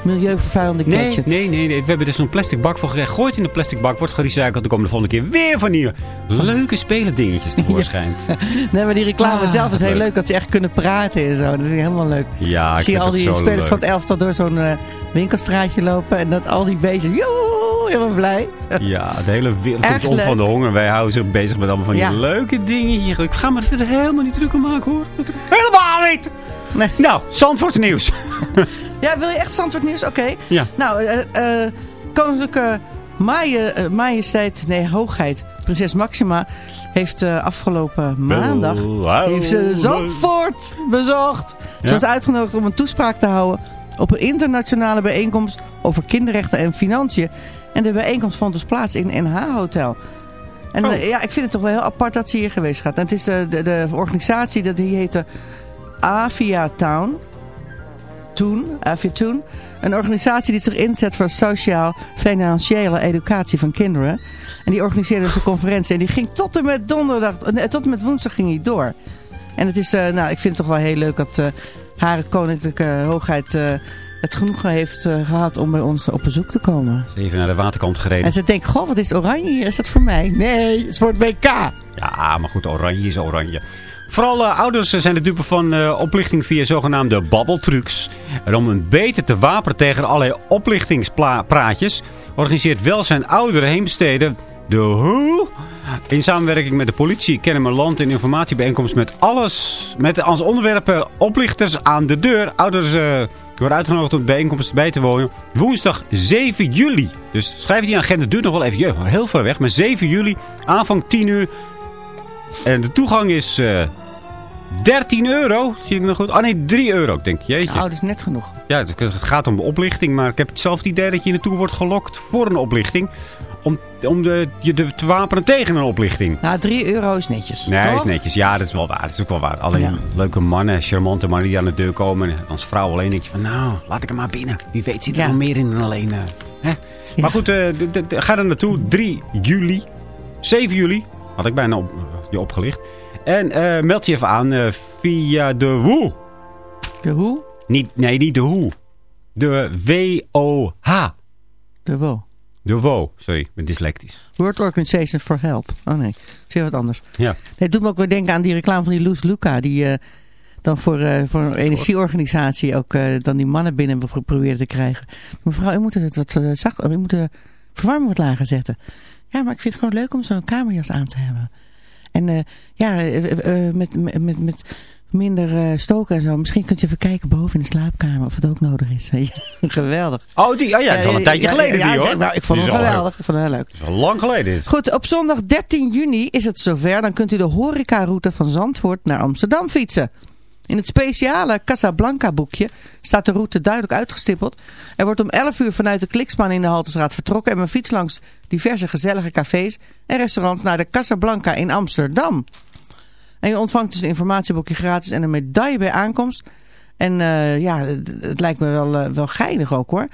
milieuvervuilende Nee, gadgets? nee, nee, nee. We hebben er zo'n plastic bak voor gekregen. Gooit in de plastic bak, wordt gerecycled. Dan komen de volgende keer weer van die leuke spelendingetjes tevoorschijn. [LAUGHS] Nee, maar die reclame Ah, zelf is heel leuk. leuk. Dat ze echt kunnen praten en zo. Dat vind ik helemaal leuk. Ja, ik zie al die spelers leuk. van het elftal door zo'n eh, winkelstraatje lopen. En dat al die beestjes, joe, helemaal blij. Ja, de hele wereld komt om van de honger. Wij houden zo bezig met allemaal van die Ja. leuke dingen hier. Ik ga me er verder helemaal niet druk om maken hoor. Helemaal niet! Nee. Nou, Zandvoort nieuws. [LAUGHS] Ja, wil je echt Zandvoort nieuws? Oké. Ja. Nou, eh, eh, koninklijke maje, majesteit, nee, hoogheid, prinses Maxima, heeft eh, afgelopen maandag heeft ze Zandvoort bezocht. Ze was uitgenodigd om een toespraak te houden op een internationale bijeenkomst over kinderrechten en financiën. En de bijeenkomst vond dus plaats in NH Hotel. En Oh. eh, ja, ik vind het toch wel heel apart dat ze hier geweest gaat. En het is eh, de, de organisatie, dat die heette Avia Town. Toen, Avia Toen. Een organisatie die zich inzet voor sociaal-financiële educatie van kinderen. En die organiseerde dus een conferentie. En die ging tot en met donderdag, nee, tot en met woensdag ging die door. En het is, eh, nou, ik vind het toch wel heel leuk dat eh haar koninklijke hoogheid eh, het genoegen heeft eh, gehad om bij ons op bezoek te komen. Even naar de waterkant gereden. En ze denkt, goh, wat is oranje hier? Is dat voor mij? Nee, het is voor het WK. Ja, maar goed, oranje is oranje. Vooral eh, ouders zijn de dupe van eh, oplichting via zogenaamde babbeltrucs. En om een beter te wapenen tegen allerlei oplichtingspraatjes... organiseert Welzijn Oudere Heemsteden de Hoe... in samenwerking met de politie, Kennemerland... een informatiebijeenkomst met alles... met als onderwerpen oplichters aan de deur. Ouders eh, worden uitgenodigd om de bijeenkomst bij te wonen. Woensdag 7 juli. Dus schrijf die agenda, duurt nog wel even jeugd, heel ver weg. Maar 7 juli, aanvang 10 uur... En de toegang is eh 13 euro. Zie ik nog goed? Oh nee, 3 euro. Ik denk, jeetje. Nou, dat is net genoeg. Ja, het het gaat om oplichting. Maar ik heb hetzelfde idee dat je naartoe wordt gelokt voor een oplichting. Om, om de, je de, te wapenen tegen een oplichting. Nou, 3 euro is netjes. Nee, toch? is netjes. Ja, dat is wel waar. Dat is ook wel waar. Alleen Ja. leuke mannen, charmante mannen die aan de deur komen. En als vrouw alleen denk je van, nou, laat ik hem maar binnen. Wie weet zit er Ja. nog meer in dan alleen... eh, hè? Maar goed, eh, ga er naartoe. 3 juli. 7 juli. Had ik bijna op, je opgelicht. En eh, meld je even aan eh, via de Woe. De hoe? Niet, nee, niet de Hoe. De W-O-H. De wo. De WO. Sorry, ik ben dyslectisch. World Organization for Health. Oh nee, zeer wat anders. Ja. Nee, het doet me ook weer denken aan die reclame van die Loes Luca. Die, eh, dan voor, eh, voor een energieorganisatie ook eh, dan die mannen binnen pro- proberen te krijgen. Mevrouw, u moet het wat zacht, u moet de verwarming wat lager zetten. Ja, maar ik vind het gewoon leuk om zo'n kamerjas aan te hebben. En ja, met, met, met, met minder eh, stoken en zo. Misschien kunt je even kijken boven in de slaapkamer of het ook nodig is. [LAUGHS] Geweldig. Oh, die, oh ja, dat is al een tijdje Ja, geleden ja, die hoor. nou, ik vond het geweldig. Ik vond het heel leuk. Dat is al lang geleden dit. Goed, op zondag 13 juni is het zover. Dan kunt u de horecaroute van Zandvoort naar Amsterdam fietsen. In het speciale Casablanca boekje staat de route duidelijk uitgestippeld. Er wordt om 11 uur vanuit de Kliksman in de Haltestraat vertrokken... en men fietst langs diverse gezellige cafés en restaurants naar de Casablanca in Amsterdam. En je ontvangt dus een informatieboekje gratis en een medaille bij aankomst. En eh, ja, het, het lijkt me wel, eh, wel geinig ook hoor.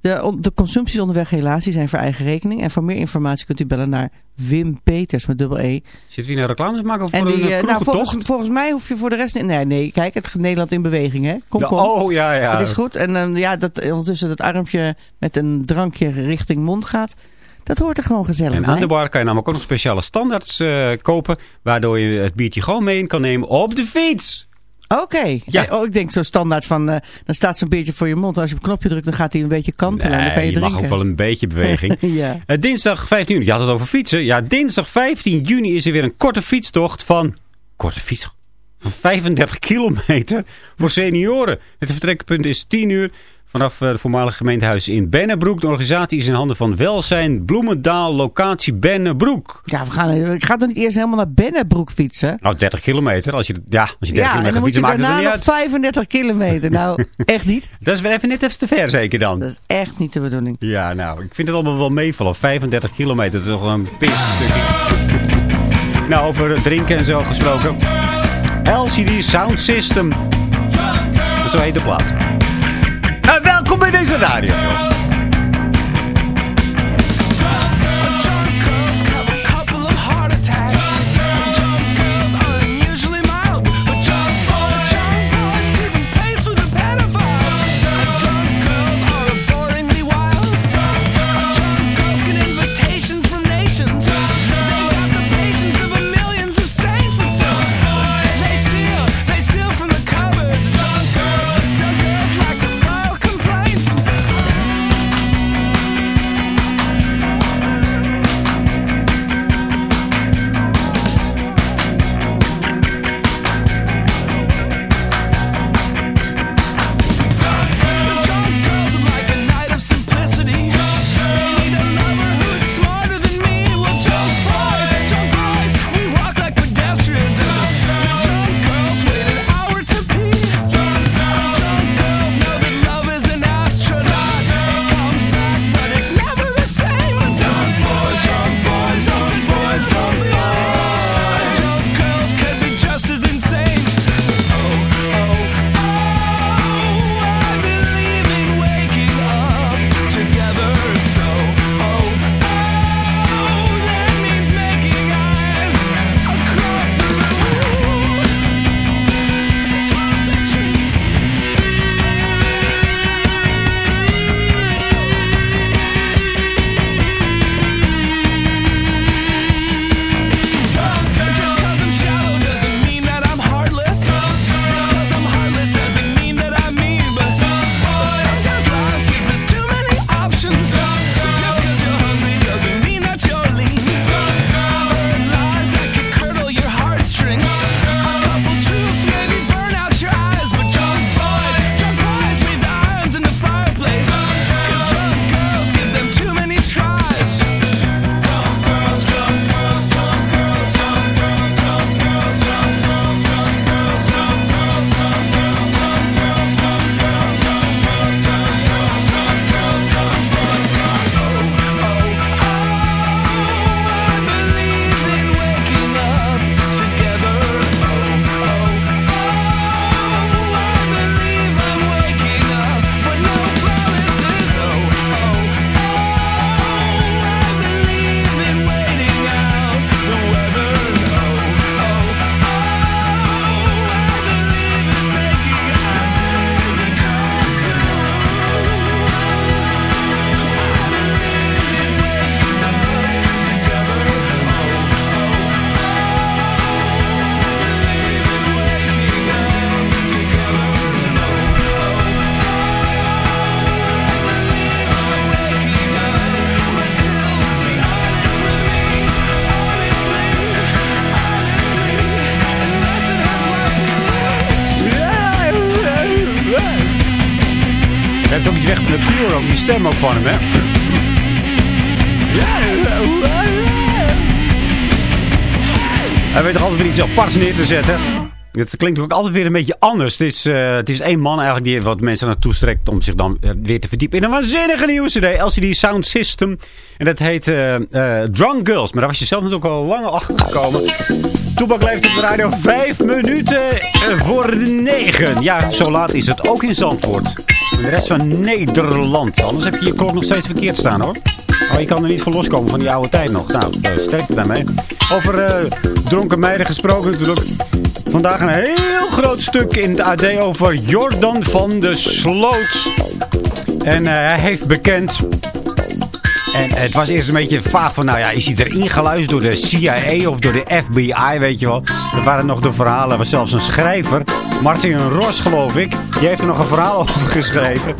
De, de consumpties onderweg helaas, die zijn voor eigen rekening. En voor meer informatie kunt u bellen naar Wim Peters met dubbel E. Zit wie een reclame te maken En voor die, een eh, nou, volgens, volgens mij hoef je voor de rest... niet- Nee, nee, kijk, het Nederland in beweging, hè. Kom, kom. Oh, ja, ja. Dat is goed. En eh, ja, dat ondertussen dat armpje met een drankje richting mond gaat... Dat hoort er gewoon gezellig En bij. aan de bar kan je namelijk ook nog speciale standaards eh, kopen. Waardoor je het biertje gewoon mee in kan nemen op de fiets. Oké. Ja. Eh, Oh, ik denk zo standaard van... eh, dan staat zo'n beetje voor je mond. Als je op een knopje drukt, dan gaat hij een beetje kantelen. en dan kan je, je mag ook wel een beetje beweging. [LAUGHS] ja. Dinsdag 15 juni, je had het over fietsen. Ja, dinsdag 15 juni is er weer een korte fietstocht van... Korte fiets? Van 35 kilometer voor senioren. Het vertrekpunt is 10 uur vanaf eh, het voormalige gemeentehuis in Bennebroek. De organisatie is in handen van Welzijn Bloemendaal, locatie Bennebroek. Ja, we gaan, ik ga toch niet eerst helemaal naar Bennebroek fietsen? Nou, 30 kilometer. Als je, ja, als je 30 Ja, kilometer dan fietsen, maakt het er niet nog uit. 35 kilometer. Nou, [LAUGHS] echt niet. Dat is weer even net even te ver zeker dan. Dat is echt niet de bedoeling. Ja, nou, ik vind het allemaal wel meevallen. 35 kilometer, dat is toch een pis. Nou, over drinken en zo gesproken. LCD Sound System. Zo heet de plaat. En welkom bij deze radio. Hem? Hij weet toch altijd weer iets aparts neer te zetten. Het klinkt ook altijd weer een beetje anders. Het is, eh, het is één man eigenlijk die wat mensen naartoe strekt om zich dan eh, weer te verdiepen in een waanzinnige nieuwe CD. LCD Sound System. En dat heet eh, Drunk Girls. Maar daar was je zelf natuurlijk al lang achter gekomen. Toebak leeft op de radio vijf minuten voor negen. Ja, zo laat is het ook in Zandvoort. De rest van Nederland. Anders heb je je klok nog steeds verkeerd staan hoor. Oh, je kan er niet van loskomen van die oude tijd nog. Nou, uh, sterkte daarmee. Over eh, dronken meiden gesproken natuurlijk. Vandaag een heel groot stuk in het AD over Jordan van de Sloot. En eh, hij heeft bekend... En het was eerst een beetje vaag van, nou ja, is hij erin geluisterd door de CIA of door de FBI, weet je wel. Er waren nog de verhalen, er was zelfs een schrijver, Martin Ros geloof ik, die heeft er nog een verhaal [LAUGHS] over geschreven.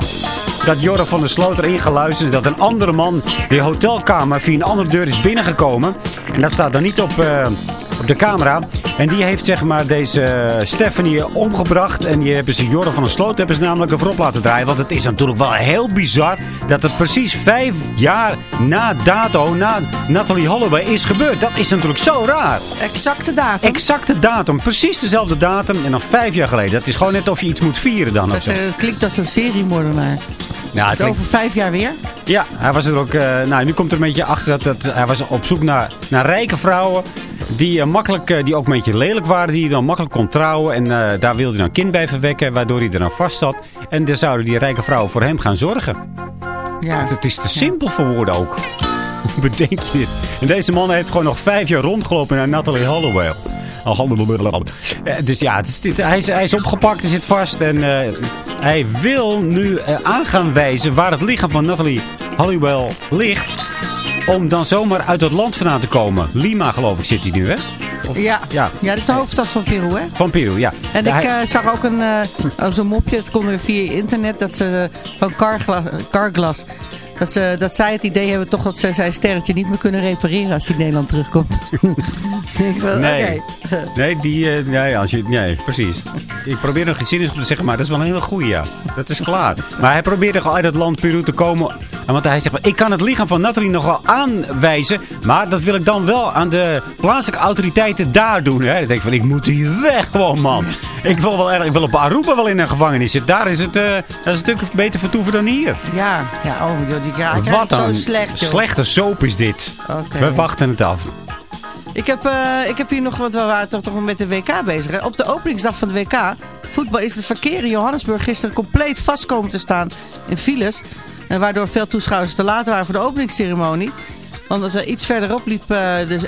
Dat Jordan van der Sloot erin geluisterd is, dat een andere man die hotelkamer via een andere deur is binnengekomen. En dat staat dan niet op, eh, op de camera. En die heeft zeg maar deze Stephanie omgebracht. En die hebben ze Jordan van der Sloot hebben ze namelijk ervoor op laten draaien. Want het is natuurlijk wel heel bizar dat het precies vijf jaar na dato, na Natalie Holloway is gebeurd. Dat is natuurlijk zo raar. Exacte datum. Exacte datum. Precies dezelfde datum. En dan vijf jaar geleden. Dat is gewoon net of je iets moet vieren dan. Dat eh, klinkt als een seriemoordenaar. Ja, Het is over vijf jaar weer. Ja, hij was er ook. eh, nou, nu komt er een beetje achter dat, dat hij was op zoek naar, naar rijke vrouwen. Die, eh, makkelijk, eh, die ook een beetje lelijk waren. Die hij dan makkelijk kon trouwen. En eh, daar wilde hij dan kind bij verwekken. Waardoor hij er dan vast zat. En dan zouden die rijke vrouwen voor hem gaan zorgen. Ja. Het is te simpel voor woorden ook. [LAUGHS] Bedenk je dit? En deze man heeft gewoon nog vijf jaar rondgelopen naar Natalie Holloway. Dus ja, het is, dit, hij, is, hij is opgepakt, hij zit vast. En hij wil nu eh, aan gaan wijzen waar het lichaam van Natalie Holloway ligt. Om dan zomaar uit het land vandaan te komen. Lima geloof ik zit hij nu, hè? Of- Ja. ja. ja, dat is de hoofdstad van Peru, hè? Van Peru, ja. En Ja, ik hij- eh, zag ook een, oh, zo'n mopje, het kon weer via internet, dat ze eh, van Carglass, Carglass dat, ze, dat zij het idee hebben toch dat ze zijn sterretje niet meer kunnen repareren als hij in Nederland terugkomt. [LAUGHS] Nee. Nee, die, eh, nee, als je, nee, precies. Ik probeer nog iets zinnigs te zeggen, maar dat is wel een hele goeie, ja. Dat is klaar. [LAUGHS] Maar hij probeerde gewoon uit het land Peru te komen. En Want hij zegt, van, ik kan het lichaam van Nathalie nog wel aanwijzen. Maar dat wil ik dan wel aan de plaatselijke autoriteiten daar doen. Hè. Ik denk van, ik moet hier weg gewoon, man. [LAUGHS] Ik wil wel erg, ik wil op Aruba wel in een gevangenis zitten. Daar is het, eh, dat is een stuk beter vertoeven dan hier. Ja, ja, oh, ja, Wat zo een slecht, joh. slechte soap is dit. We wachten het af. Ik heb, eh, ik heb hier nog, want we waren toch, toch met de WK bezig. Hè? Op de openingsdag van de WK, voetbal, is het verkeer in Johannesburg gisteren compleet vast komen te staan in files. En waardoor veel toeschouwers te laat waren voor de openingsceremonie. Want het, eh, iets verderop liep eh, de